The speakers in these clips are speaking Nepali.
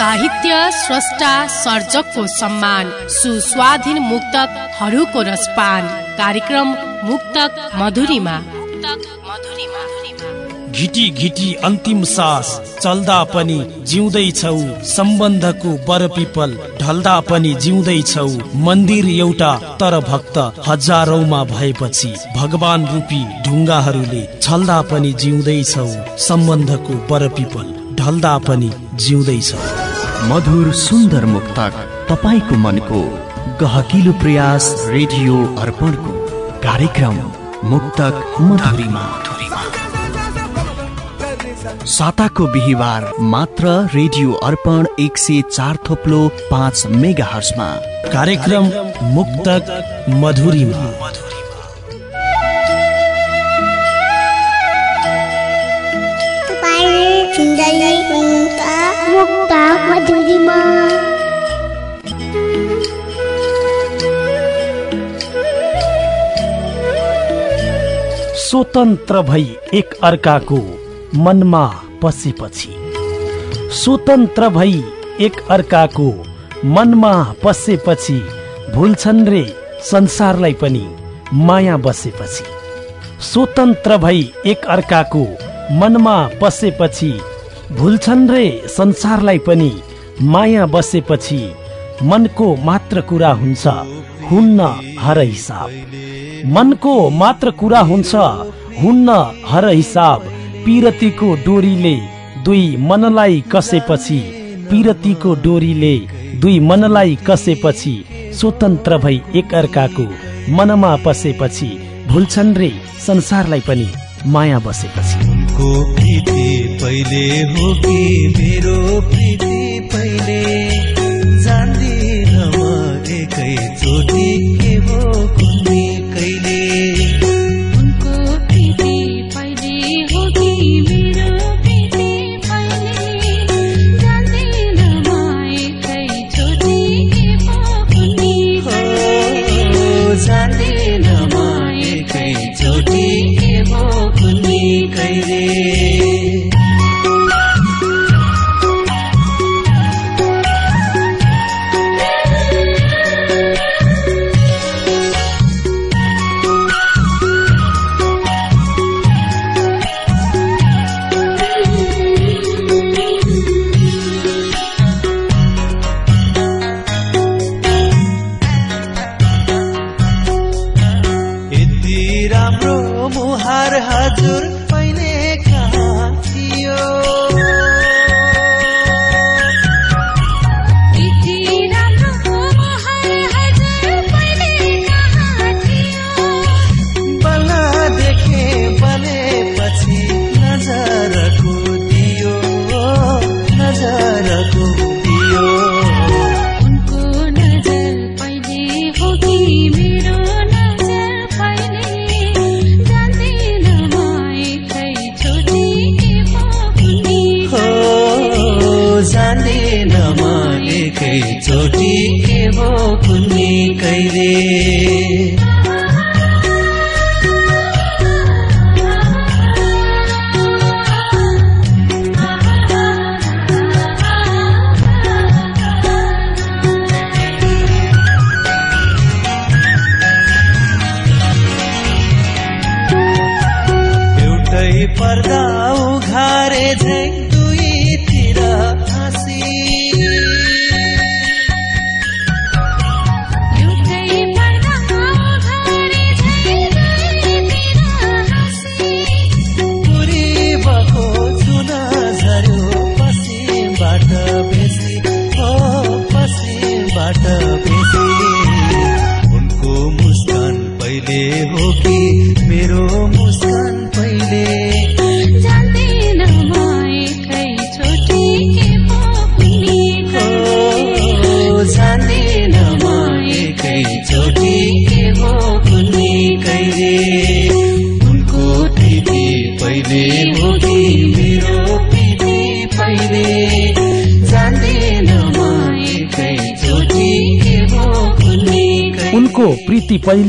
साहित्य स्रष्टा सर्जकको सम्मान सुस्वाधीन मुक्तकहरूको रसपान। कार्यक्रम मुक्तक मधुरीमा। घिटी घिटी अन्तिम सास चल्दा पनि जिउँदैछौ सम्बन्धको बर पिपल ढल्दा पनि जिउँदैछौ मन्दिर एउटा तर भक्त हजारौमा भएपछि भगवान रूपी ढुङ्गाहरूले छल्दा पनि जिउँदैछौ सम्बन्धको बर पिपल ढल्दा पनि जिउँदैछौ मधुर सुन्दर मुक्तक तपाईँको मनको गहकिलो प्रयास रेडियो अर्पणको कार्यक्रम मुक्तक मधुरीमा। साताको बिहिबार मात्र रेडियो अर्पण एक सय चार थोप्लो पाँच मेगा हर्समा कार्यक्रम मुक्तक मधुरीमा। मुक्ता स्वतन्त्र भई एक अर्काको मनमा पसेपछि। स्वतन्त्र भई एक अर्काको मनमा पसेपछि भुल्छन् रे संसारलाई पनि माया बसेपछि। स्वतन्त्र भई एक अर्काको मनमा पसेपछि भुल्छन् रे संसारलाई पनि। माया बसेपछि मनको मात्र कुरा हुन्छ हुन्न हर हिसाब। मनको मात्र कुरा हुन्छ हुन्न हर हिसाब। पिरतीको डोरीले दुई मनलाई कसेपछि पिरतीको डोरीले दुई मनलाई कसेपछि स्वतन्त्र भई एक अर्काको मनमा पसेपछि भुल्छन् रे संसारलाई पनि माया बसेपछि। उनको प्रीति पहिले हो कि मेरो प्रीति पहिले? जान्दिन म एकै चोटि के हो कुन्नी कहिले?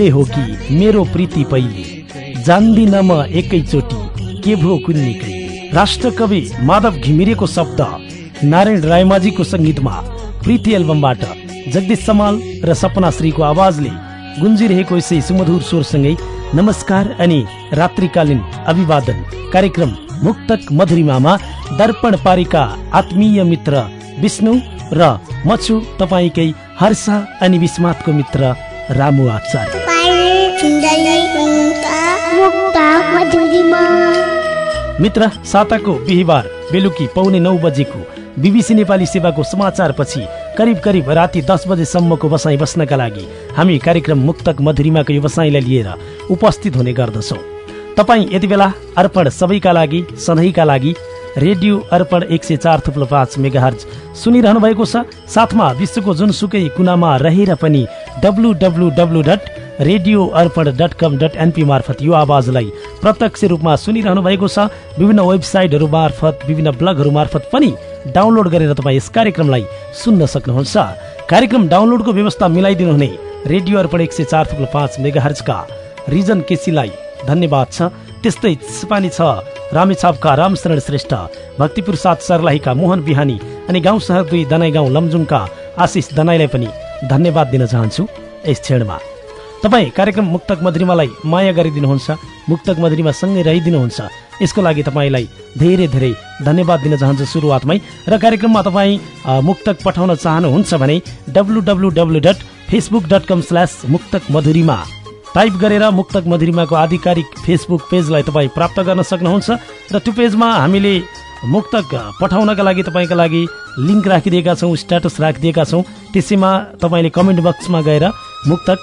पहिले हो कि मेरो प्रीति पहिले? जान्दिन म एकैचोटि के भो कुन्नी कहिले राष्ट्रकवि माधव घिमिरेको शब्द नारायण रायमाझीको संगीतमा प्रीति एल्बमबाट जगदीश समाल र सपना श्रीको आवाजले गुन्जिरहेको यसै सुमधुर स्वरसँगै नमस्कार अनि रात्रिकालीन अभिवादन कार्यक्रम मुक्तक मधुरिमामा दर्पण पारिका आत्मीय मित्र विष्णु र म छु तपाईँकै हर्ष अनि विस्मातको मित्र रामु आचार्य। मित्र साताको बिहिबार बेलुकी पौने नौ बजेको बिबिसी नेपाली सेवाको समाचारपछि करिब करिब राति दस बजेसम्मको बसाइ बस्नका लागि हामी कार्यक्रम मुक्तक मधुरिमाको व्यवसायलाई लिएर उपस्थित हुने गर्दछौँ। तपाईँ यति बेला अर्पण सबैका लागि सधैँका लागि रेडियो अर्पण एक सय चार थुप्लो पाँच मेगाहर्ज सुनिरहनु भएको छ। साथमा विश्वको जुनसुकै कुनामा रहेर पनि W W W dot radio Arpan dot com dot NP मार्फत यो आवाजलाई प्रत्यक्ष रूपमा सुनिरहनु भएको छ। विभिन्न वेबसाइटहरू मार्फत विभिन्न ब्लगहरू मार्फत पनि डाउनलोड गरेर तपाईँ यस कार्यक्रमलाई सुन्न सक्नुहुन्छ। कार्यक्रम डाउनलोडको व्यवस्था मिलाइदिनु हुने रेडियो अर्पण एक सय चार थुप्रो पाँच मेगाहर्जका रिजन केसीलाई धन्यवाद छ। त्यस्तै सिपानी छ रामेछापका रामशरण श्रेष्ठ भक्तिपुर सात सर्लाहीका मोहन बिहानी अनि गाउँ सहर दुई दनाई गाउँ लमजुङका आशिष दनाईलाई पनि धन्यवाद दिन चाहन्छु। यस क्षणमा तपाईँ कार्यक्रम मुक्तक मधुरिमालाई माया गरिदिनुहुन्छ मुक्तक मधुरिमा सँगै रहिदिनुहुन्छ। यसको लागि तपाईँलाई धेरै धेरै धन्यवाद दिन चाहन्छु सुरुवातमै। र कार्यक्रममा तपाईँ मुक्तक पठाउन चाहनुहुन्छ भने W W W dot Facebook dot com slash Muktak Madhurima type गरेर मुक्तक मधुरिमाको आधिकारिक फेसबुक पेजलाई तपाईँ प्राप्त गर्न सक्नुहुन्छ। र त्यो पेजमा हामीले मुक्तक पठाउनका लागि तपाईँका लागि लिङ्क राखिदिएका छौँ स्ट्याटस राखिदिएका छौँ। त्यसैमा तपाईँले कमेन्ट बक्समा गएर मुक्तक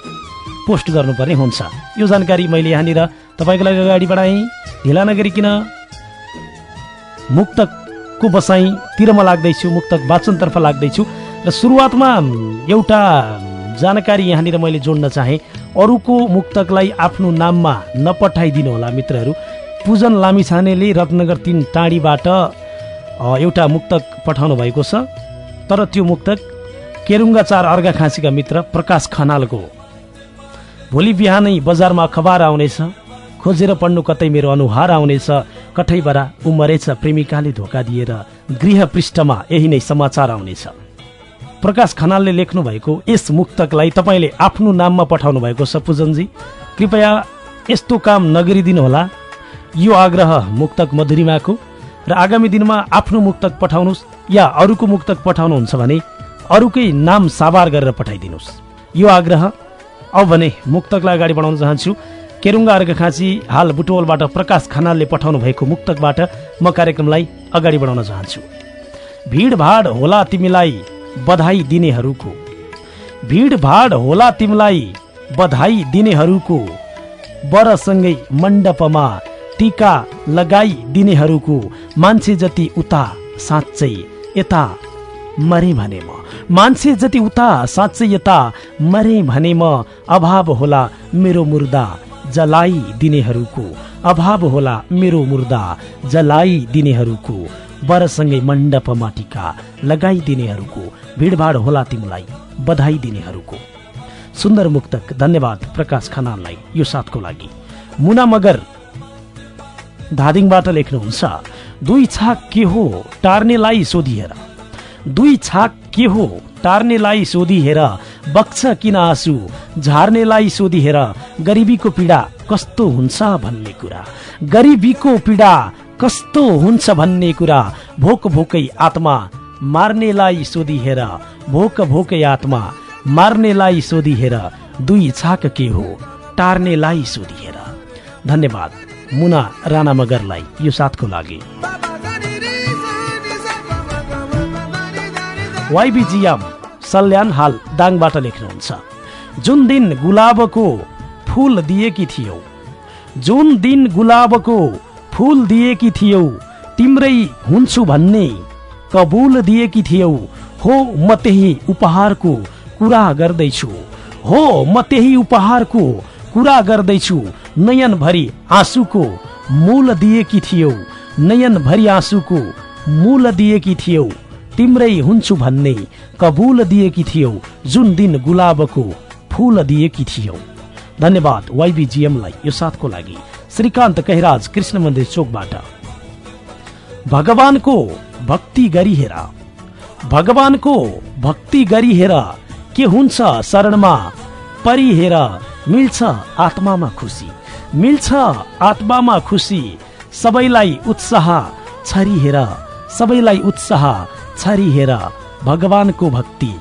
पोस्ट गर्नुपर्ने हुन्छ। यो जानकारी मैले यहाँनिर तपाईँको लागि अगाडि बढाएँ। ढिला नगरिकन मुक्तकको बसाइँतिर म लाग्दैछु मुक्तक वाचनतर्फ लाग्दैछु। र सुरुवातमा एउटा जानकारी यहाँनिर मैले जोड्न चाहेँ। अरूको मुक्तकलाई आफ्नो नाममा नपठाइदिनु होला मित्रहरू। पूजन लामिछानेले रत्नगर तिन टाढीबाट एउटा मुक्तक पठाउनु भएको छ। तर त्यो मुक्तक केरुङ्गा चार अर्घा खाँसीका मित्र प्रकाश खनालको हो। भोलि बिहानै बजारमा अखबार आउनेछ। खोजेर पढ्नु कतै मेरो अनुहार आउनेछ। कठैबरा उमरेछ प्रेमिकाले धोका दिएर। गृह पृष्ठमा यही नै समाचार आउनेछ। प्रकाश खनालले लेख्नु भएको यस मुक्तकलाई तपाईँले आफ्नो नाममा पठाउनु भएको छ पूजनजी। कृपया यस्तो काम नगरिदिनु होला यो आग्रह मुक्तक मधुरिमाको। र आगामी दिनमा आफ्नो मुक्तक पठाउनुहोस् या अरूको मुक्तक पठाउनुहुन्छ भने अरूकै नाम साबार गरेर पठाइदिनुहोस्। यो आग्रह अब भने मुक्तकलाई अगाडि बढाउन चाहन्छु। केरुङ्गा अर्घखाँची हाल बुटोलबाट प्रकाश खनालले पठाउनु भएको मुक्तकबाट म कार्यक्रमलाई अगाडि बढाउन चाहन्छु। भिडभाड होला तिमीलाई बधाई दिनेहरूको। भिडभाड होला तिमीलाई बधाई दिनेहरूको। बरसँगै मण्डपमा टिका लगाई दिनेहरूको। मान्छे जति उता साँच्चै यता मरे भने म। मान्छे जति उता साँच्चै यता मरे भने म। अभाव होला मेरो मुर्दा जलाई दिनेहरूको। अभाव होला मेरो मुर्दा जलाई दिनेहरूको। बरसँगै मण्डपमा टिका लगाइदिनेहरूको। भिडभाड होला तिमीलाई बधाई दिनेहरूको सुन्दर मुक्तक धन्यवाद प्रकाश खनाललाई यो साथको लागि। मुना मगर धादिङबाट लेख्नुहुन्छ दुई छाक के हो टार्नेलाई सोधिहेर। दुई छाक के हो? टार्नेलाई सोधिहेर बक्छ किन आँसु? झार्नेलाई सोधिहेर गरिबीको पीडा कस्तो हुन्छ भन्ने कुरा। गरिबीको पीडा कस्तो हुन्छ भन्ने कुरा भोक भोकै आत्मा मार्नेलाई सोधिहेर भोक भोकै आत्मा मार्नेलाई सोधिहेर दुई छाक के हो? टार्नेलाई सोधिहेर। धन्यवाद मुना राणा मगरलाई यो साथको लागि। वाइबिजियाम सल्यान हाल दाङबाट लेख्नुहुन्छ। जुन दिन गुलाबको फुल दिएकी थियौ जुन दिन गुलाबको फुल दिएकी थियौ तिम्रै हुन्छु भन्ने कबुल दिएकी थियौ हो म त्यही उपहारको कुरा गर्दैछु हो म त्यही उपहारको कुरा गर्दैछु नयनभरि आँसुको मूल दिएकी थियौ नयनभरि आँसुको मूल दिएकी थियौ। तिम्रै हुन्छु भन्ने कबुल दिएकी थियौ जुन दिन गुलाबको फुल दिएकी थियौ। धन्यवाद वाइबिजिएमलाई यो साथको लागि। श्रीकान्त कैराज कृष्ण मन्दिर चोकबाट। भगवानको भक्ति गरी हेर। भगवानको भक्ति गरी हेर। के हुन्छ शरणमा? परि हेर। मिल्छ आत्मामा खुसी। मिल्छ आत्मामा खुसी। सबैलाई उत्साह छरी हेर सबैलाई उत्साह छरी हेर भगवानको भक्ति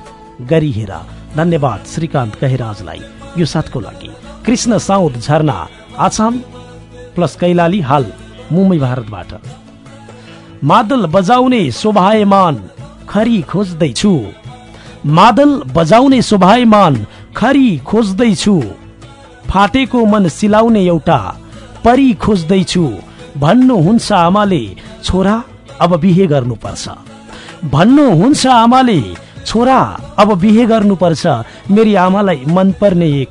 गरी हेर धन्यवाद श्रीकान्त कहिराजलाई यो साथको लागि कृष्ण साउद झरना आसाम प्लस कैलाली हाल मुम्बई भारतबाट मादल बजाउने शोभायमान खरी खोज्दैछु मादल बजाउने शोभायमान खरी खोज्दैछु फाटेको मन सिलाउने एउटा परी खोज्दैछु भन्नुहुन्छ आमाले छोरा अब बिहे गर्नुपर्छ भन्नुहुन्छ आमाले छोरा अब बिहे गर्नुपर्छ। मेरी आमालाई मनपर्ने एक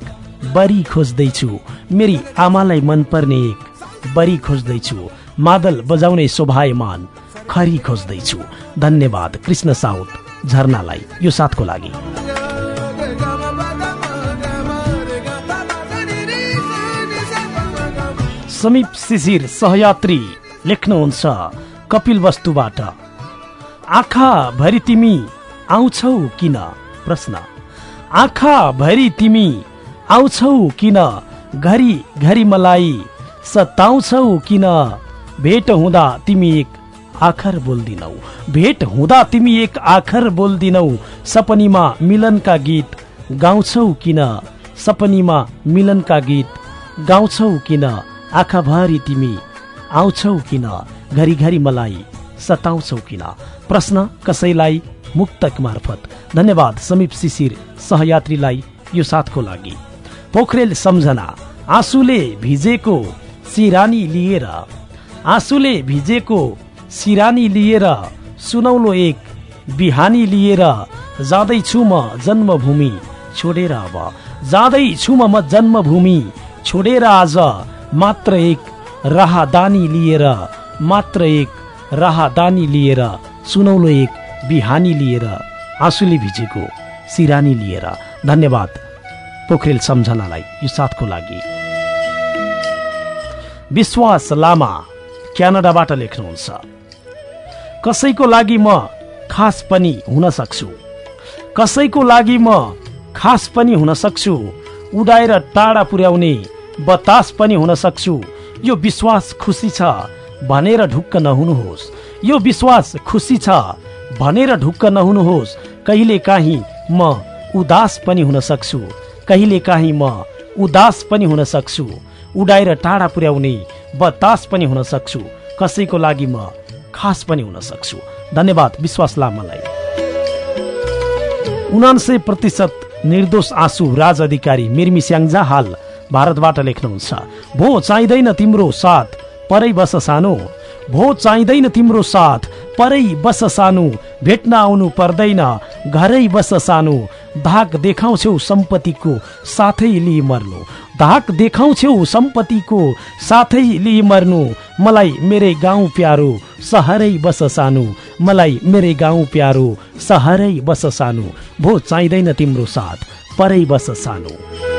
बरी खोज्दैछु। मेरी आमालाई मनपर्ने एक बरी खोज्दैछु। मादल बजाउने शोभायमान खरी खोज्दैछु। धन्यवाद कृष्ण साउद झरनालाई यो साथको लागि। समीप शिशिर सहयात्री लेख्नुहुन्छ कपिल वस्तुबाट। आँखा भरि तिमी आउँछौ किन? प्रश्न। आँखा भरि तिमी आउँछौ किन? घरि घरि मलाई सताउँछौ किन? भेट हुँदा तिमी एक आखर बोल्दिनौ। भेट हुँदा तिमी एक आखर बोल्दिनौ। सपनीमा मिलनका गीत गाउँछौ किन? सपनीमा मिलनका गीत गाउँछौ किन? आँखाभरि तिमी आउँछौ किन? घरिघरि मलाई सताउँछौ किन? प्रश्न कसैलाई मुक्तक मार्फत? धन्यवाद समीप शिशिर सहयात्रीलाई यो साथको लागि। पोखरेल सम्झना आँसुले भिजेको सिरानी लिएर। आँसुले भिजेको सिरानी लिएर सुनौलो एक बिहानी लिएर। जाँदैछु म जन्मभूमि छोडेर अब। जाँदैछु म जन्मभूमि छोडेर आज मात्र एक राहदानी लिएर मात्र एक राहदानी लिएर सुनौलो एक बिहानी लिएर आँसुले भिजेको सिरानी लिएर। धन्यवाद पोखरेल सम्झनालाई यो साथको लागि। विश्वास लामा क्यानाडाबाट लेख्नुहुन्छ कसैको लागि म खास पनि हुन सक्छु? कसैको लागि म खास पनि हुन सक्छु? उडाएर टाढा पुर्याउने बतास पनि हुन सक्छु? यो विश्वास खुसी छ भनेर ढुक्क नहुनुहोस्। यो विश्वास खुसी छ। भनेर ढुक्क नहुनुहोस्। कहिले काहीँ म उदास पनि हुन सक्छु। कहिले काहीँ म उदास पनि हुन सक्छु। उडाएर टाढा पुर्याउने बतास पनि हुन सक्छु। कसैको लागि म खास पनि हुन सक्छु। धन्यवाद। विश्वास लामालाई। उनान्सय प्रतिशत निर्दोष आँसु राज अधिकारी मिर्मी स्याङ्जा हाल भारतबाट लेख्नुहुन्छ। भो चाहिँदैन तिम्रो साथ। परै बस सानो। भो चाहिँदैन तिम्रो साथ। परै बस सानो। भेट्न आउनु पर्दैन। घरै बस सानो। धाक देखाउँछौ सम्पत्तिको साथै लिई मर्नु। धाक देखाउँछौ सम्पत्तिको साथै लिई मर्नु। मलाई मेरै गाउँ प्यारो सहरै बस सानो। मलाई मेरै गाउँ प्यारो सहरै बस सानो। भो चाहिँदैन तिम्रो साथ। परै बस सानो।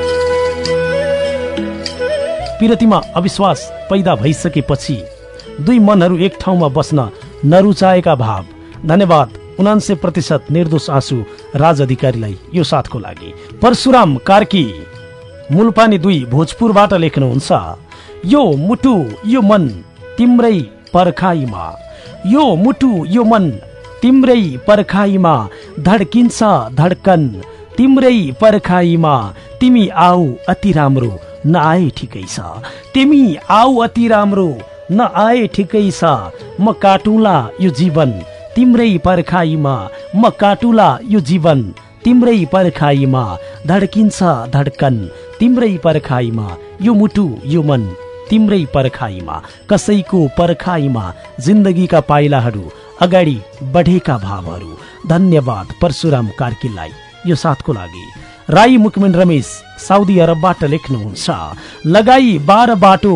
पिरतीमा अविश्वास पैदा भइसकेपछि दुई मनहरू एक ठाउँमा बस्न नरुचाएका भाव। धन्यवाद उनान्से प्रतिशत निर्दोष आँसु राज अधिकारीलाई यो साथको लागि। परशुराम कार्की मुलपानी दुई भोजपुरबाट लेख्नुहुन्छ यो मुटु यो मन तिम्रै पर्खाइमा यो मुटु यो मन तिम्रै पर्खाइमा धड्किन्छ धड्कन तिम्रै पर्खाइमा तिमी आऊ अति राम्रो नआए ठिकै छ। तिमी आऊ अति राम्रो नआए ठिकै छ। म काटुला यो जीवन तिम्रै पर्खाइमा म काटुला यो जीवन तिम्रै पर्खाइमा धड्किन्छ धड्कन तिम्रै पर्खाइमा यो मुटु यो मन तिम्रै पर्खाइमा कसैको पर्खाइमा जिन्दगीका पाइलाहरू अगाडि बढेका भावहरू। धन्यवाद परशुराम कार्कीलाई यो साथको लागि। राई मुकमिन रमेश साउदी अरबबाट लेख्नुहुन्छ लगाई बार बाटो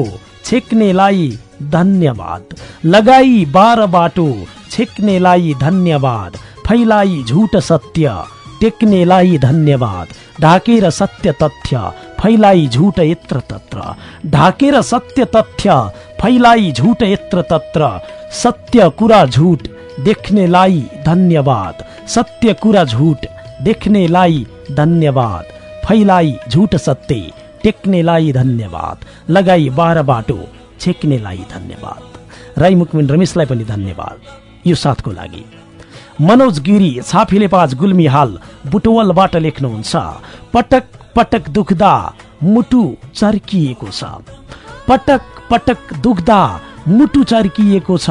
छेक्नेलाई धन्यवाद। लगाई बार बाटो छेक्नेलाई धन्यवाद। फैलाई झुट सत्य टेक्नेलाई धन्यवाद। ढाकेर सत्य तथ्य फैलाई झुट यत्र तत्र। ढाकेर सत्य तथ्य फैलाई झुट यत्र तत्र। सत्य कुरा झुट देख्नेलाई धन्यवाद। सत्य कुरा झुट देख्नेलाई धन्यवाद। फैलाई झुट सत्य टेक्नेलाई धन्यवाद। लगाई बाह्र बाटो छेक्नेलाई धन्यवाद। राई मुकमिन रमेशलाई पनि धन्यवाद। यो साथको लागि। मनोज गिरी छाफिले पाँच गुल्मी हाल बुटवलबाट लेख्नुहुन्छ। पटक पटक दुख्दा मुटु चर्किएको छ। पटक पटक दुख्दा मुटु चर्किएको छ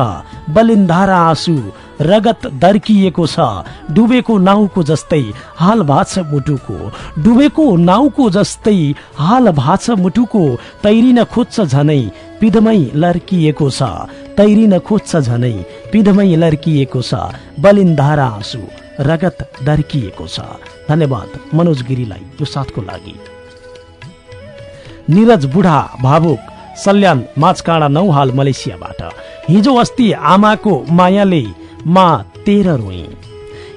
बलिन्धारा आँसु रगत दर्किएको छ डुबेको नाउको जस्तै हाल भाछ मुटुको डुबेको नाउको जस्तै हाल भाछ मुटुको तैरिन खोज्छ झनै पिधमै लर्किएको छ तैरिन खोज्छ झनै पिधमै लर्किएको छ बलिन्धारा आँसु रगत दर्किएको छ। धन्यवाद मनोज गिरीलाई यो साथको लागि। निरज बुढा भावुक सल्यान माझकाँडा नौ हाल मलेसियाबाट। हिजो अस्ति आमाको मायाले मा तेह्र रोए।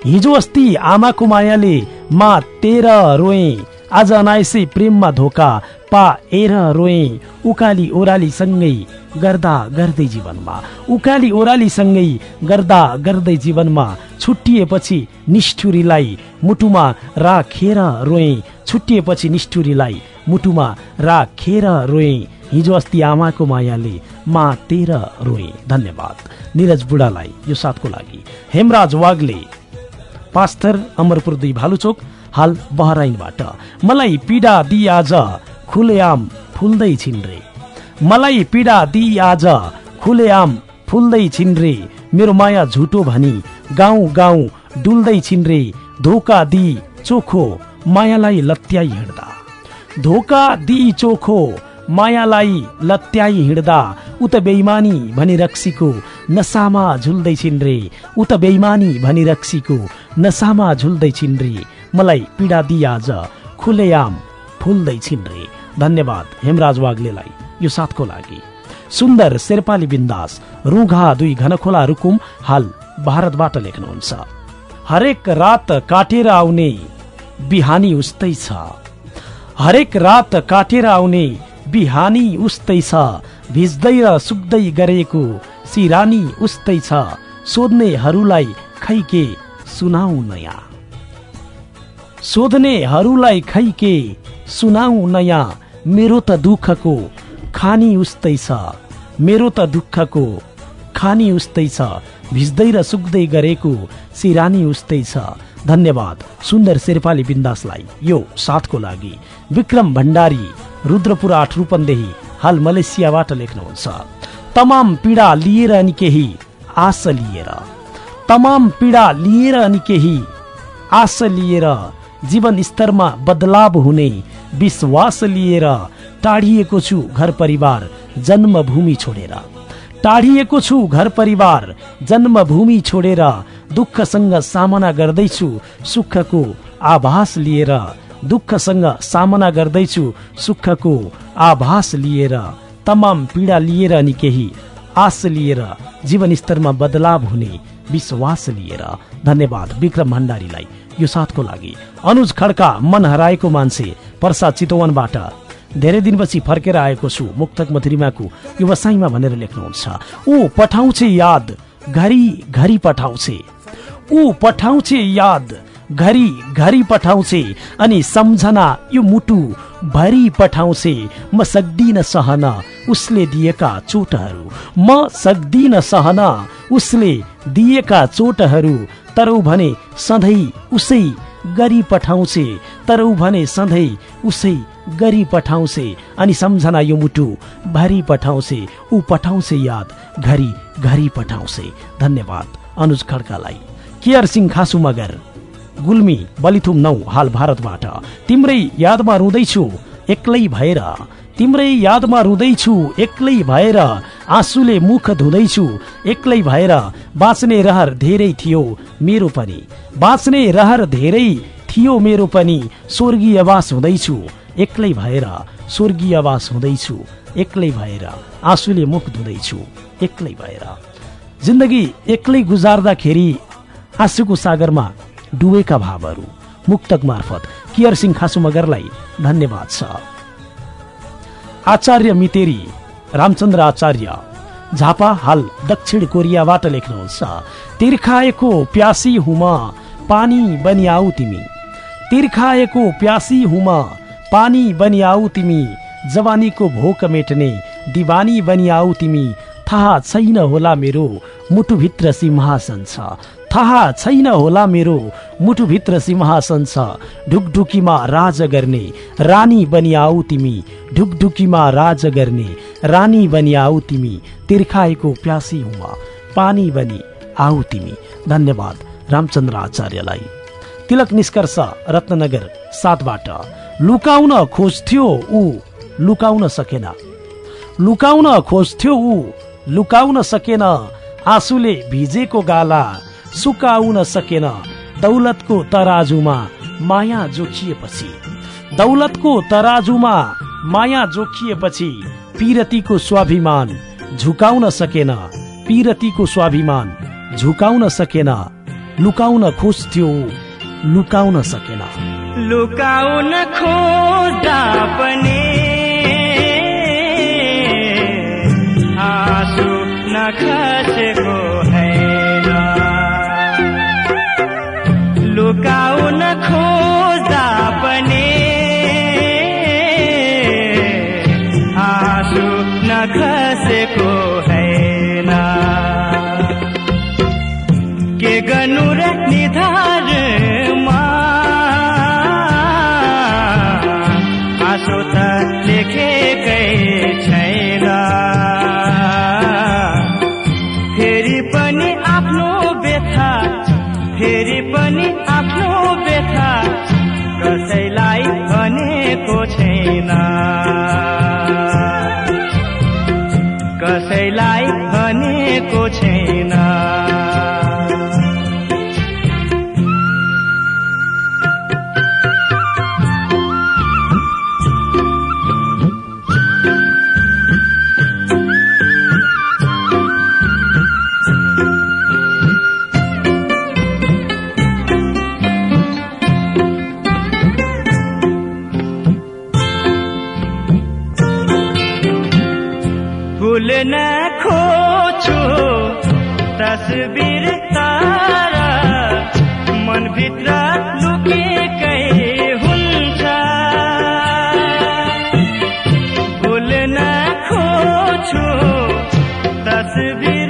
हिजो अस्ति आमाको मायाले मा तेह्र रोए। आज अनायसै प्रेममा धोका पाएर रोए। उकाली ओह्राली सँगै गर्दा गर्दै जीवनमा। उकाली ओह्राली सँगै गर्दा गर्दै जीवनमा छुट्टिएपछि निष्ठुरीलाई मुटुमा राखेर रोए। छुट्टिएपछि निष्ठुरीलाई मुटुमा राखेर रोए। हिजो अस्ति आमाको मायाले मा तेह्र रोए धन्यवाद। निरज बुढालाई यो साथको लागि। हेमराज वाग्ले पास्तर अमरपुर दुई भालुचोक हाल बहराइनबाट। मलाई पीडा दिई आज खुलेआम फुल्दै छिन् रे मलाई पीडा दिई आज खुलेआम फुल्दै छिन् रे मेरो माया झुटो भनी गाउँ गाउँ डुल्दै छिन् रे धोका दिई चोखो मायालाई लत्याई हिँड्दा। धोका दिई चोखो मायालाई लत्याई हिँड्दा उत बेइमानी भनी रक्सीको नसामा झुल्दै छिन् रे। उत बेइमानी भनी रक्सीको नसामा झुल्दै छिन् रे। मलाई पीडा दिई आज खुलेआम फुल्दै छिन् रे। धन्यवाद हेमराज वाग्लेलाई यो साथको लागि। सुन्दर शेर्पाली बिन्दास रुघा दुई घनखोला रुकुम हाल भारतबाट लेख्नुहुन्छ। हरेक रात काटेर आउने बिहानी उस्तै छ। हरेक रात काटेर आउने बिहानी उस्तै छ भिज्दै र सुक्दै गरेको सिरानी उस्तै छ सोध्नेहरूलाई खै के सुनाउ नयाँ? सोध्नेहरूलाई खै के सुनाउ नयाँ? मेरो त दुःखको खानी उस्तै छ मेरो त दुःखको खानी उस्तै छ भिज्दै र सुक्दै गरेको सिरानी उस्तै छ धन्यवाद सुन्दर शेर्पाली बिन्दासलाई। यो साथको लागि विक्रम भण्डारी रुद्रपुर आठ रूपन्देही हाल मलेसियाबाट लेख्नुहुन्छ। तमाम पीडा लिएर अनि केही आश लिएर। तमाम पीडा लिएर अनि केही आश लिएर जीवन स्तरमा बदलाव हुने विश्वास लिएर टाढिएको छु घर परिवार जन्मभूमि छोडेर। टाढिएको छु घर परिवार। जन्मभूमि छोडेर दुःखसँग सामना गर्दैछु सुखको आभास लिएर। दुःखसँग सामना गर्दैछु सुखको आभास लिएर। तमाम पीडा लिएर अनि केही आश लिएर। जीवन स्तरमा बदलाव हुने विश्वास लिएर। धन्यवाद विक्रम भण्डारीलाई यो साथको लागि। अनुज खड्का मन हराएको मान्छे पर्सा चितवनबाट। धेरै दिनपछि फर्केर आएको छु मुक्तक मधुरिमाको व्यवसायमा भनेर लेख्नुहुन्छ। ऊ पठाउँछे याद घरि घरि पठाउँछे। ऊ पठाउँछे याद घरि घरि पठाउँछे। अनि सम्झना यो मुटु भरि पठाउँछे। म सक्दिन सहन उसले दिएका चोटहरू। म सक्दिन सहन उसले दिएका चोटहरू। तर भने सधैँ उसै गरी पठाउँछे। तर ऊ भने सधैँ उसै गरी पठाउँछे। अनि सम्झना यो मुटु भरि पठाउँछे। ऊ पठाउँछे याद घरि घरि पठाउँछे। धन्यवाद। अनुज खड्कालाई। केयर सिंह खासु मगर। गुल्मी बलिथुम नौ हाल भारतबाट। तिम्रै यादमा रुँदैछु। एक्लै भएर तिम्रै यादमा रुँदैछु एक्लै भएर आँसुले मुख धुँदैछु। एक्लै भएर बाँच्ने रहर धेरै थियो मेरो पनि। बाँच्ने रहर धेरै थियो मेरो पनि। स्वर्गीय वास हुँदैछु एक्लै भएर स्वर्गीय वास हुँदैछु। एक्लै भएर आँसुले मुख धुँदैछु एक्लै भएर। जिन्दगी एक्लै गुजार्दाखेरि आँसुको सागरमा डुबेका भावहरू मुक्तक मार्फत कियर सिंह खासु मगरलाई धन्यवाद छ। आचार्य मितेरी रामचन्द्र आचार्य झापा हाल दक्षिण कोरियाबाट लेख्नुहुन्छ तिर्खाएको प्यासी हुमा पानी बनि आऊ तिमी। तिर्खाएको प्यासी हुमा पानी बनि आऊ तिमी जवानीको भोक मेट्ने दिवानी बनि आऊ तिमी थाहा छैन होला मेरो मुटुभित्र सिंहासन छ। थाहा छैन होला मेरो मुटुभित्र सिंहासन छ। ढुकढुकीमा राज गर्ने रानी बनि आऊ तिमी। ढुकढुकीमा राज गर्ने रानी बनि आऊ तिमी। तिर्खाएको प्यासी हुमा पानी बनि आऊ तिमी। धन्यवाद रामचन्द्र आचार्यलाई तिलक निष्कर्ष रत्नगर सातबाट। लुकाउन खोज्थ्यो ऊ लुकाउन सकेन। लुकाउन खोज्थ्यो ऊ लुकाउन सकेन। आँसुले भिजेको गाला सुकाउन सकेन। दौलतको तराजुमा माया जोखिएपछि। दौलतको तराजुमा माया जोखिएपछि पिरतीको स्वाभिमान झुकाउन सकेन। पिरतीको स्वाभिमान झुकाउन सकेन। लुकाउन खोज्थ्यो लुकाउन सकेन। लुकाउन खोज्दा पनि आँसु नखसेको लुकाउन खोज्दा पनि आँसु नखसेको हैन के गर्नु र? तस्बिर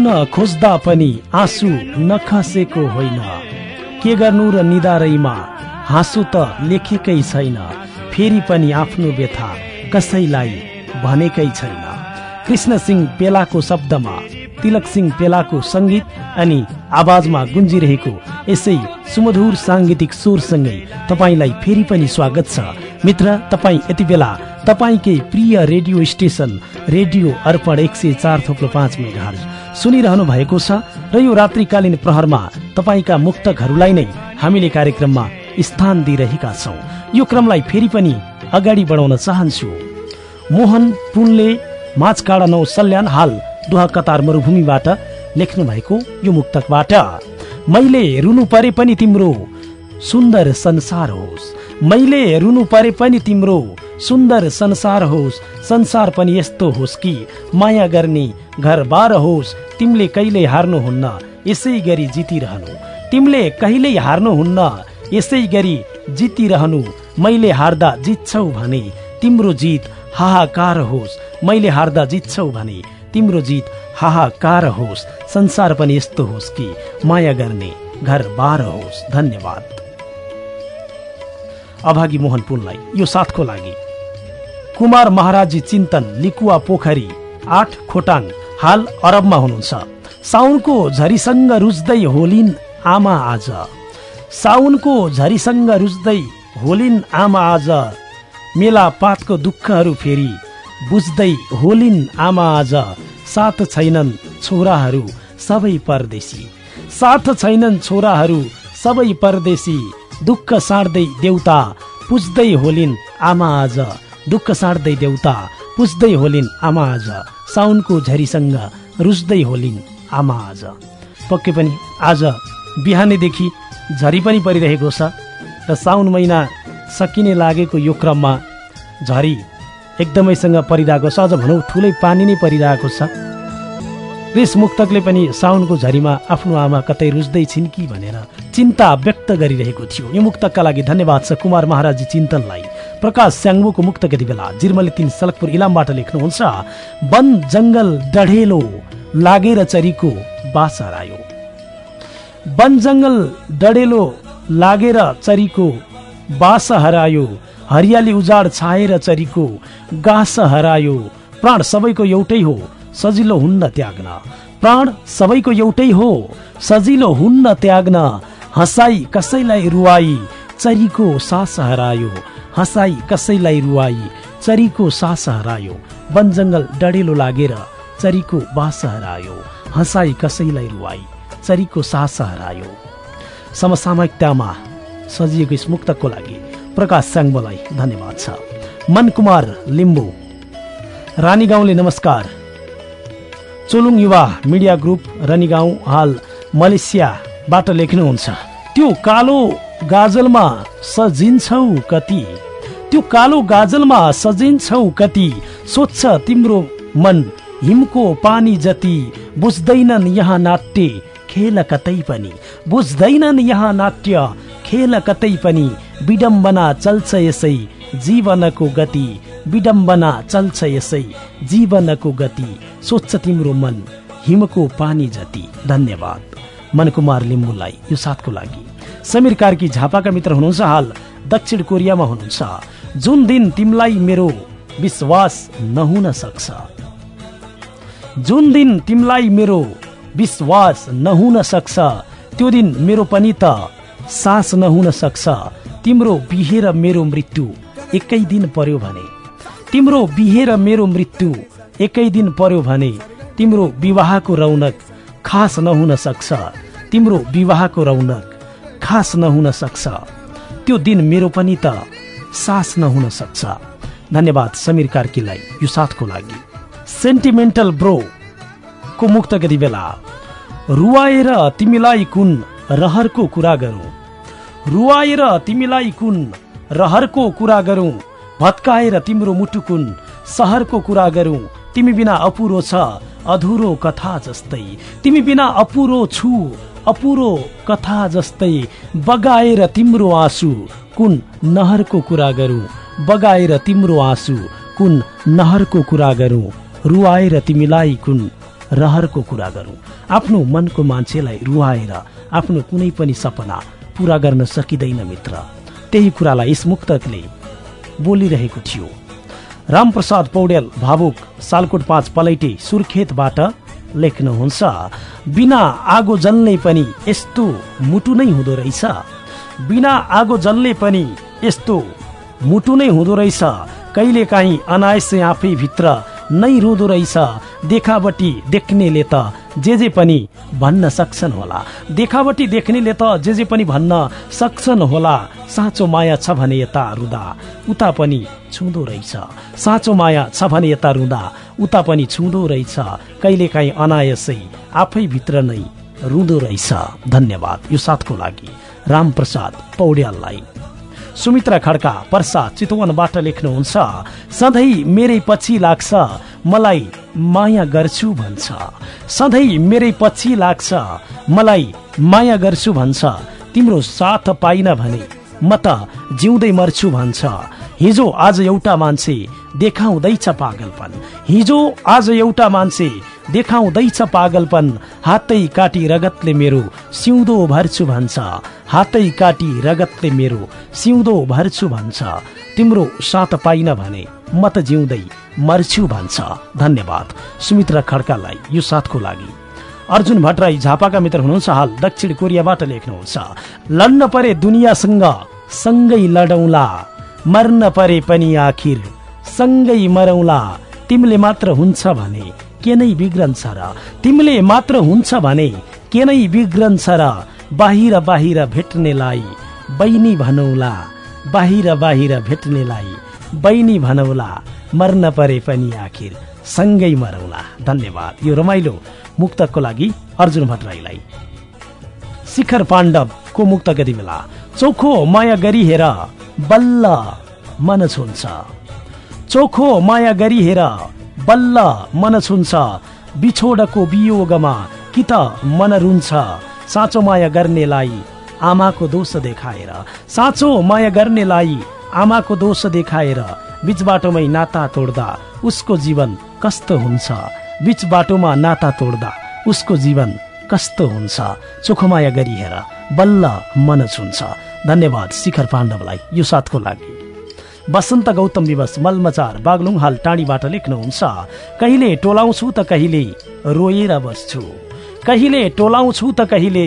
लुकाउन खोज्दा पनि आँसु नखसेको होइन। के गर्नु र निधारैमा हाँसु त लेखेकै छैन फेरि पनि आफ्नो व्यथा कसैलाई भनेकै छैन। कृष्ण सिंह पेलाको शब्दमा तिलक सिंह पेलाको सङ्गीत अनि आवाजमा गुन्जिरहेको यसै सुमधुर साङ्गीतिक स्वरसँगै तपाईँलाई फेरि पनि स्वागत छ। मित्र तपाईँ यति बेला तपाईँकै प्रिय रेडियो स्टेशन रेडियो अर्पण एक सय चार थोप्लो पाँच मेगा सुनिरहनु भएको छ र यो रात्रिकालीन प्रहरमा तपाईँका मुक्तकहरूलाई नै हामीले कार्यक्रममा स्थान दिइरहेका छौँ। यो क्रमलाई फेरि पनि अगाडि बढाउन चाहन्छु। मोहन पुनले माझकाडा नौ सल्यान हाल दुहा कतार मरुभूमिबाट लेख्नु भएको यो मुक्तकबाट मैले रुनु परे पनि तिम्रो सुन्दर संसार होस्। मैले रुनु परे पनि तिम्रो सुन्दर संसार होस्। संसार पनि यस्तो होस् कि माया गर्ने घरबार होस्। तिमीले कहिले हार्नुहुन्न यसै गरी जितिरहनु। तिमीले कहिल्यै हार्नुहुन्न यसै गरी जितिरहनु। मैले हार्दा जित्छौ भने तिम्रो जित हाहाकार होस्। मैले हार्दा जित्छौ भने तिम्रो जित हाहाकार होस्। संसार पनि यस्तो होस् कि माया गर्ने घर बार होस्। धन्यवाद। अभागी मोहन पुनलाई यो साथको लागि। कुमार महाराजी चिन्तन लिकुवा पोखरी आठ खोटाङ हाल अरबमा हुनुहुन्छ। साउनको झरीसँग रुच्दै होलिन् आमा आज। साउनको झरीसँग रुच्दै होलिन् आमा आज। मेला पातको दुःखहरू फेरि बुझ्दै होलिन् आमा आज। साथ छैनन् छोराहरू सबै परदेशी। साथ छैनन् छोराहरू सबै परदेशी। दुःख साड्दै देउता पुज्दै होलिन् आमा आज। दुःख साड्दै देउता पुज्दै होलिन् आमा आज। साउनको झरीसँग रुच्दै होलिन् आमा आज। पक्कै पनि आज बिहानैदेखि झरी पनि परिरहेको छ र साउन महिना सकिने लागेको यो क्रममा झरी एकदमैसँग परिरहेको छ। अझ भनौँ ठुलै पानी नै परिरहेको छ। रेस मुक्तकले पनि साउनको झरीमा आफ्नो आमा कतै रुच्दै छिन् कि भनेर चिन्ता व्यक्त गरिरहेको थियो। यो मुक्तकका लागि धन्यवाद छ कुमार महाराजी चिन्तनलाई। प्रकाश स्याङ्बुको मुक्त यति बेला। जिर्मली तिन सलकपुर इलामबाट लेख्नुहुन्छ वन जङ्गल डढेलो लागेर चरीको बास हरायो वन जङ्गल डढेलो लागेर चरीको बास हरायो। हरियाली उजाड छाएर चरीको गाँस हरायो। प्राण सबैको एउटै हो। सजिलो हुन्न त्याग्न। प्राण सबैको एउटै हो। सजिलो हुन्न त्याग्न। हँसाई कसैलाई रुवाई चरीको सास हरायो। हँसाई कसैलाई रुवाई चरीको सास हरायो। वन जङ्गल डढेलो लागेर चरीको बास हरायो। हँसाई कसैलाई रुवाई चरीको सास हरायो। समसामयिकतामा सजिएको यस मुक्तको लागि प्रकाश स्याङ्बोलाई धन्यवाद छ। मनकुमार लिम्बू रानी गाउँले नमस्कार। चोलुङ युवा मिडिया ग्रुप रनीगाउँ हाल मलेसियाबाट लेख्नुहुन्छ। त्यो कालो गाजलमा सजिन्छौ कति? त्यो कालो गाजलमा सजिन्छौ कति? सोध्छ तिम्रो मन। हिमको पानी जति। बुझ्दैनन् यहाँ नाट्य खेल कतै पनि। बुझ्दैनन् यहाँ नाट्य खेल कतै पनि। विडम्बना चल्छ यसै जीवनको गति विडम्बना चल्छ यसै। जीवनको गति सोच्छ तिम्रो मन हिमको पानी जति। धन्यवाद। मनकुमार लिम्बूलाई यो साथको लागि। समीर कार्की झापाका मित्र हुनुहुन्छ हाल। दक्षिण कोरियामा हुनुहुन्छ। जुन दिन तिमीलाई मेरो विश्वास नहुन सक्छ। जुन दिन तिमीलाई मेरो विश्वास नहुन सक्छ त्यो दिन मेरो पनि त सास नहुन सक्छ। तिम्रो बिहे र मेरो मृत्यु। एकै दिन पर्यो भने। तिम्रो बिहे र मेरो मृत्यु एकै दिन पर्यो भने तिम्रो विवाहको रौनक खास नहुन सक्छ। तिम्रो विवाहको रौनक खास नहुन सक्छ। त्यो दिन मेरो पनि त सास नहुन सक्छ। धन्यवाद समीर कार्कीलाई यो साथको लागि। सेन्टिमेन्टल ब्रो को मुक्त गरी बेला। रुवाएर तिमीलाई कुन रहरको कुरा गरौँ। रुवाएर तिमीलाई कुन रहरको कुरा गरौँ। भत्काएर तिम्रो मुटु कुन सहरको कुरा गरौँ। तिमी बिना अपुरो छ अधुरो कथा जस्तै। तिमी बिना अपुरो छु अपुरो कथा जस्तै। बगाएर तिम्रो आँसु कुन नहरको कुरा गरौँ। बगाएर तिम्रो आँसु कुन नहरको कुरा गरौँ। रुवाएर तिमीलाई कुन रहरको कुरा गरौँ। आफ्नो मनको मान्छेलाई रुवाएर आफ्नो कुनै पनि सपना पूरा गर्न सकिँदैन मित्र। त्यही कुरालाई यस मुक्तकले बोलिरहेको थियो। रामप्रसाद पौडेल भावुक सालकोट पाँच पलैटे सुर्खेतबाट लेख्नुहुन्छ बिना आगो जल्ने पनि यस्तो मुटु नै हुँदो रहेछ। बिना आगो जल्ने पनि यस्तो मुटु नै हुँदो रहेछ। कहिले काहीँ अनायसै आफै भित्र नै रुँदो रहेछ। देखावटी देख्नेले त जे जे पनि भन्न सक्छन् होला। देखावटी देख्नेले त जे जे पनि भन्न सक्छन् होला। साँचो माया छ भने यता रुँदा उता पनि छुँदो रहेछ। साँचो माया छ भने यता रुँदा उता पनि छुँदो रहेछ। कहिले काहीँ अनायसै आफै भित्र नै रुँदो रहेछ। धन्यवाद। यो साथको लागि रामप्रसाद पौड्याललाई सुमित्रा खड्का पर्सा चितवनबाट लेख्नुहुन्छ सधैँ मेरै पछि लाग्छ मलाई माया गर्छु भन्छ। सधैँ मेरै पछि लाग्छ मलाई माया गर्छु भन्छ। तिम्रो साथ पाइन भने म त जिउँदै मर्छु भन्छ। हिजो आज एउटा मान्छे देखाउँदैछ पागलपन। हिजो आज एउटा मान्छे देखाउँदैछ पागलपन। हातै काटी रगतले मेरो सिउँदो भर्छु भन्छ। हातै काटी रगतले मेरो सिउँदो भर्छु भन्छ। तिम्रो साथ पाइन भने म त जिउँदै मर्छु भन्छ। धन्यवाद। सुमित्रा खड्कालाई यो साथको लागि। अर्जुन भट्टराई झापाका मित्र हुनुहुन्छ। हाल दक्षिण कोरियाबाट लेख्नुहुन्छ। लड्न परे दुनियाँसँग सँगै लडौँला। मर्न परे पनि आखिर सँगै मरौँला। तिमीले मात्र हुन्छ भने के नै बिग्रन्छ र। तिमीले मात्र हुन्छ भने के नै बिग्रन्छ र। बाहिर बाहिर भेट्नेलाई बैनी भनौला। बाहिर बाहिर भेट्नेलाई बैनी भनौला। मर्न परे पनि आखिर सँगै मरौला। धन्यवाद। यो रमाइलो मुक्तको लागि अर्जुन भट्टराईलाई। शिखर पाण्डवको मुक्त गति बेला चोखो माया गरी हेर बल्ल मन छुन्छ चोखो माया गरी हेर बल्ल मन छुन्छ बिछोडको वियोगमा कि त मन रुन्छ। साँचो माया गर्नेलाई आमाको दोष देखाएर साँचो माया गर्नेलाई आमाको दोष देखाएर बिच बाटोमै नाता तोड्दा उसको जीवन कस्तो हुन्छ। बिच बाटोमा नाता तोड्दा उसको जीवन कस्तो हुन्छ। चोखो माया गरी हेर बल्ल मन छुन्छ धन्यवाद शिखर पाण्डवलाई। यो साथको लागि। वसन्त गौतम दिवस मलमचार बागलुङ हाल टाढीबाट लेख्नुहुन्छ कहिले टोलाउँछु त कहिले रोएर बस्छु। कहिले टोलाउँछु त कहिले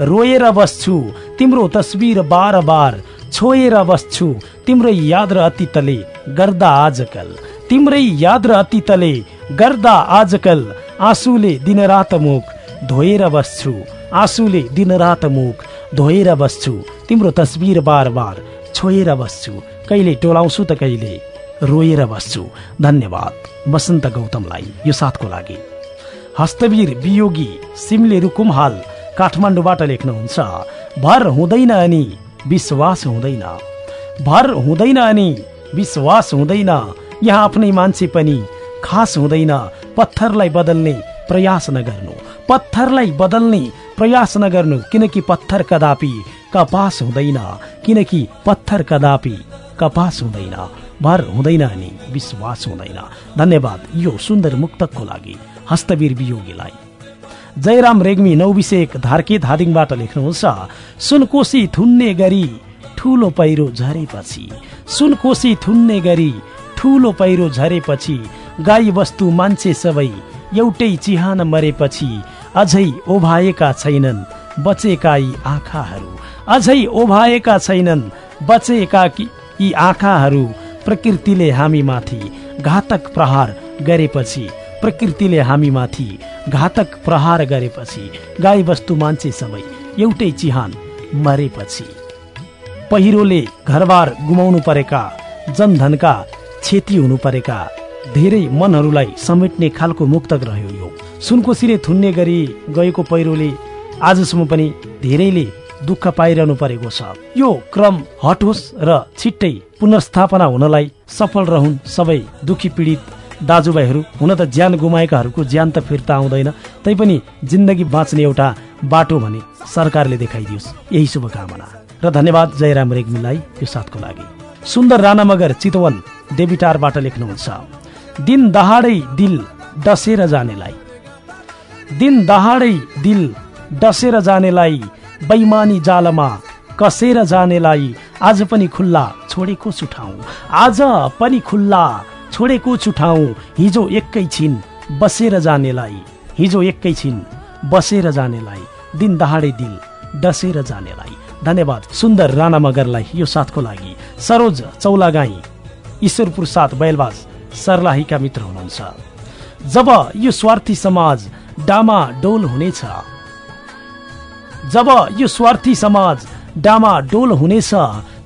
रोएर बस्छु। तिम्रो तस्बिर बार बार छोएर बस्छु। तिम्रै याद र अतीतले गर्दा आजकल। तिम्रै याद र अतीतले गर्दा आजकल। आँसुले दिनरात मुख धोएर बस्छु। आँसुले दिनरात मुख धोएर बस्छु तिम्रो तस्बिर बार बार छोएर बस्छु कहिले टोलाउँछु त कहिले रोएर बस्छु धन्यवाद। वसन्त गौतमलाई यो साथको लागि। हस्तवीर वियोगी सिमले रुकुम हाल काठमाडौँबाट लेख्नुहुन्छ भर हुँदैन अनि विश्वास हुँदैन। भर हुँदैन अनि विश्वास हुँदैन। यहाँ आफ्नै मान्छे पनि खास हुँदैन। पत्थरलाई बदल्ने प्रयास नगर्नु। पत्थरलाई बदल्ने प्रयास नगर्नु किनकि पत्थर कदापि कपास हुँदैन। किनकि पत्थर कदापि कपास हुँदैन। भर हुँदैन अनि विश्वास हुँदैन। धन्यवाद। यो सुन्दर मुक्तकको लागि हस्तवीर वियोगीलाई। जयराम रेग्मी नौविसेक धार्के धादिङबाट लेख्नुहुन्छ सुनकोशी थुन्ने गरी ठुलो पहिरो झरेपछि सुनकोशी थुन्ने गरी ठुलो पहिरो झरेपछि गाई वस्तु मान्छे सबै एउटै चिहान मरेपछि अझै ओभाएका छैनन् बचेका यी आँखाहरू। अझै ओभाएका छैनन् बचेका यी आँखाहरू। प्रकृतिले हामीमाथि घातक प्रहार गरेपछि प्रकृतिले हामीमाथि घातक प्रहार गरेपछि गाई वस्तु मान्छे सबै एउटै चिहान मरेपछि। पहिरोले घरबार गुमाउनु परेका जनधनका क्षति हुनु परेका धेरै मनहरूलाई समेट्ने खालको मुक्तक रह्यो यो। सुनकोसीले थुन्ने गरी गएको पहिरोले आजसम्म पनि धेरैले दुःख पाइरहनु परेको छ। यो क्रम हटोस् र छिट्टै पुनर्स्थापना हुनलाई सफल रहन् सबै दुखी पीडित दाजुभाइहरू। हुन त ज्यान गुमाएकाहरूको ज्यान त फिर्ता आउँदैन। तैपनि जिन्दगी बाँच्ने एउटा बाटो भने सरकारले देखाइदियोस्। यही शुभकामना। र धन्यवाद जयराम रेग्मीलाई यो साथको लागि। सुन्दर राणा मगर चितवन देवीटारबाट लेख्नुहुन्छ। दिन दहाडै दिल डसेर जानेलाई। दिन दहाडै दिल डसेर जानेलाई बैमानी जालमा कसेर जानेलाई आज पनि खुल्ला छोडेको छु ठाउँ आज पनि खुल्ला छोडेको छु ठाउँ हिजो एकैछिन बसेर जानेलाई हिजो एकैछिन बसेर जानेलाई दिन दहाडै दिल डसेर जानेलाई। धन्यवाद सुन्दर राणा मगरलाई यो साथको लागि। सरोज चौलागाई ईश्वरपुर साथ बैलबाज सर्लाहीका मित्र हुनुहुन्छ। जब यो स्वार्थी समाज डामा डोल हुनेछ जब यो स्वार्थी समाज डामा डोल हुनेछ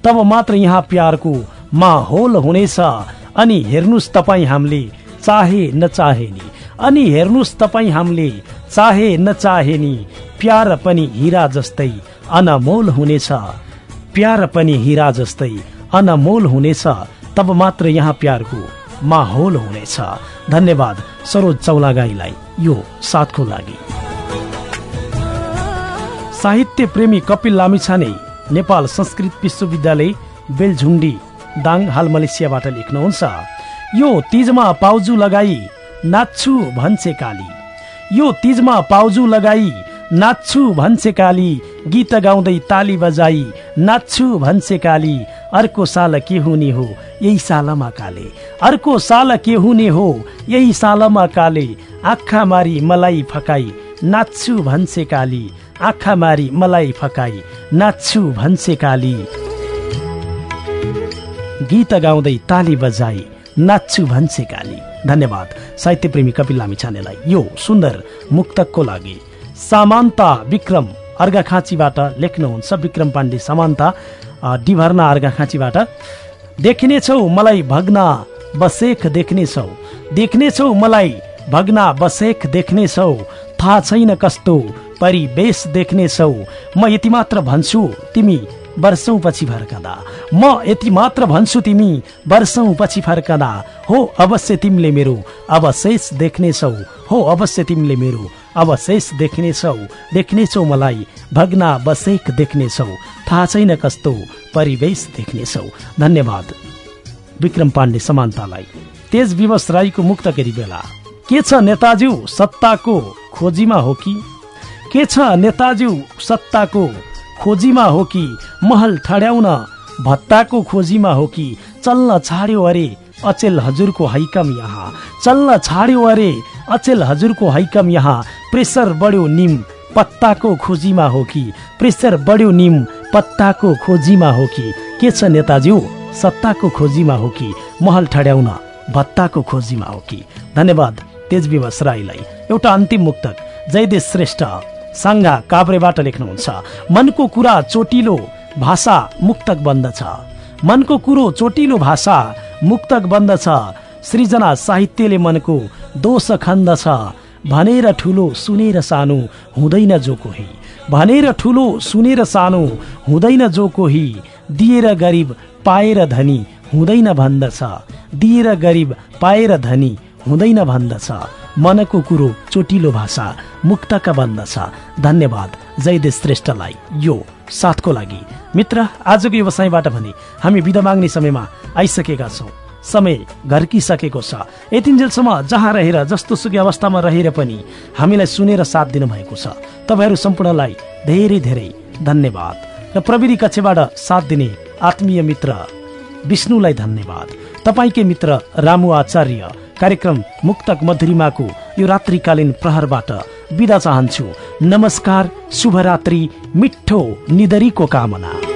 तब मात्र यहाँ प्यारको माहौल हुनेछ। अनि हेर्नुहोस् तपाईँ हामीले चाहे नचाहे नि अनि हेर्नुहोस् तपाईँ हामीले चाहे नचाहे नि प्यार पनि हिरा जस्तै अनमोल हुनेछ। प्यार पनि हिरा जस्तै अनमोल हुनेछ तब मात्र यहाँ प्यारको माहौल हुनेछ। धन्यवाद सरोज चौलागाईलाई यो साथको लागि। साहित्य प्रेमी कपिल लामिछाने नेपाल संस्कृत विश्वविद्यालय बेलझुन्डी दाङ हाल मलेसियाबाट लेख्नुहुन्छ। यो तिजमा पाउजु लगाई नाच्छु भन्छे काली। यो तिजमा पाउजु लगाई नाच्छु भन्छे काली। गीत गाउँदै ताली बजाई नाच्छु भन्छे काली। अर्को साल के हुने हो? यही सालमा काले। अर्को साल के हुने हो? यही सालमा काले। आँखा मारी मलाई फकाई। नाच्छु भन्छे काली। आँखा मारी मलाई फकाई। नाच्छु भन्छे काली। गीत गाउँदै ताली बजाई। नाच्छु भन्छे काली। धन्यवाद। साहित्य प्रेमी कपिल लामिछानेलाई यो सुन्दर मुक्तकको लागि। सामान्ता विक्रम। अर्घाखाँचीबाट लेख्नुहुन्छ विक्रम पाण्डे समान्ता डिभर्ना अर्घाखाँचीबाट देखिनेछौ मलाई भग्ना बसेख देख्नेछौ देखिनेछौ मलाई भग्ना बसेख देख्नेछौ थाहा छैन कस्तो परिवेश देख्नेछौ म यति मात्र भन्छु तिमी वर्षौँ पछि फर्कँदा। म यति मात्र भन्छु तिमी वर्षौँ पछि फर्कँदा। हो अवश्य तिमीले मेरो अवशेष देख्नेछौ हो अवश्य तिमीले मेरो अवशेष देख्नेछौ देख्नेछौ मलाई। भग्ना बसेक देख्नेछौ थाहा छैन कस्तो परिवेश देख्नेछौ धन्यवाद। विक्रम पाण्डे समानतालाई। तेज विवश राईको मुक्त गरी बेला। के छ नेताज्यू सत्ताको खोजीमा हो कि? के छ नेताज्यू सत्ताको खोजीमा हो कि? महल ठड्याउन भत्ताको खोजीमा हो कि? चल्न छाड्यो अरे अचेल हजुरको हैकम यहाँ। चल्न छाड्यो अरे अचेल हजुरको हैकम यहाँ। प्रेसर बढ्यो निम पत्ताको खोजीमा हो कि? प्रेसर बढ्यो निम पत्ताको खोजीमा हो कि? के छ नेताज्यू? सत्ताको खोजीमा हो कि? महल ठड्याउन भत्ताको खोजीमा हो कि? धन्यवाद तेज राईलाई एउटा अन्तिम मुक्तक जयदेश श्रेष्ठ। साङ्गा काभ्रेबाट लेख्नुहुन्छ मनको कुरा चोटिलो भाषा मुक्तक बन्दछ मनको कुरो चोटिलो भाषा मुक्तक बन्दछ सृजना साहित्यले मनको दोष खन्दछ भनेर ठुलो सुनेर सानो हुँदैन जो कोही। भनेर ठुलो सुनेर सानो हुँदैन जो कोही। दिएर गरिब पाएर धनी हुँदैन भन्दछ। दिएर गरिब पाएर धनी हुँदैन भन्दछ। मनको कुरो चोटिलो भाषा मुक्तका बन्दछ धन्यवाद। जयदेश श्रेष्ठलाई। यो साथको लागि। मित्र आजको व्यवसायबाट भने हामी बिदा माग्ने समयमा आइसकेका छौँ। समय घर्किसकेको छ। यतिन्जेलसम्म जहाँ रहेर जस्तो सुकै अवस्थामा रहेर पनि हामीलाई सुनेर साथ दिनुभएको छ। तपाईँहरू सम्पूर्णलाई धेरै धेरै धन्यवाद। र प्रविधि कक्षबाट साथ दिने आत्मीय मित्र विष्णुलाई धन्यवाद। तपाईँकै मित्र रामु आचार्य कार्यक्रम मुक्तक मधुरिमाको यो रात्रिकालीन प्रहरबाट बिदा चाहन्छु। नमस्कार शुभरात्रि मिठो निदरीको कामना।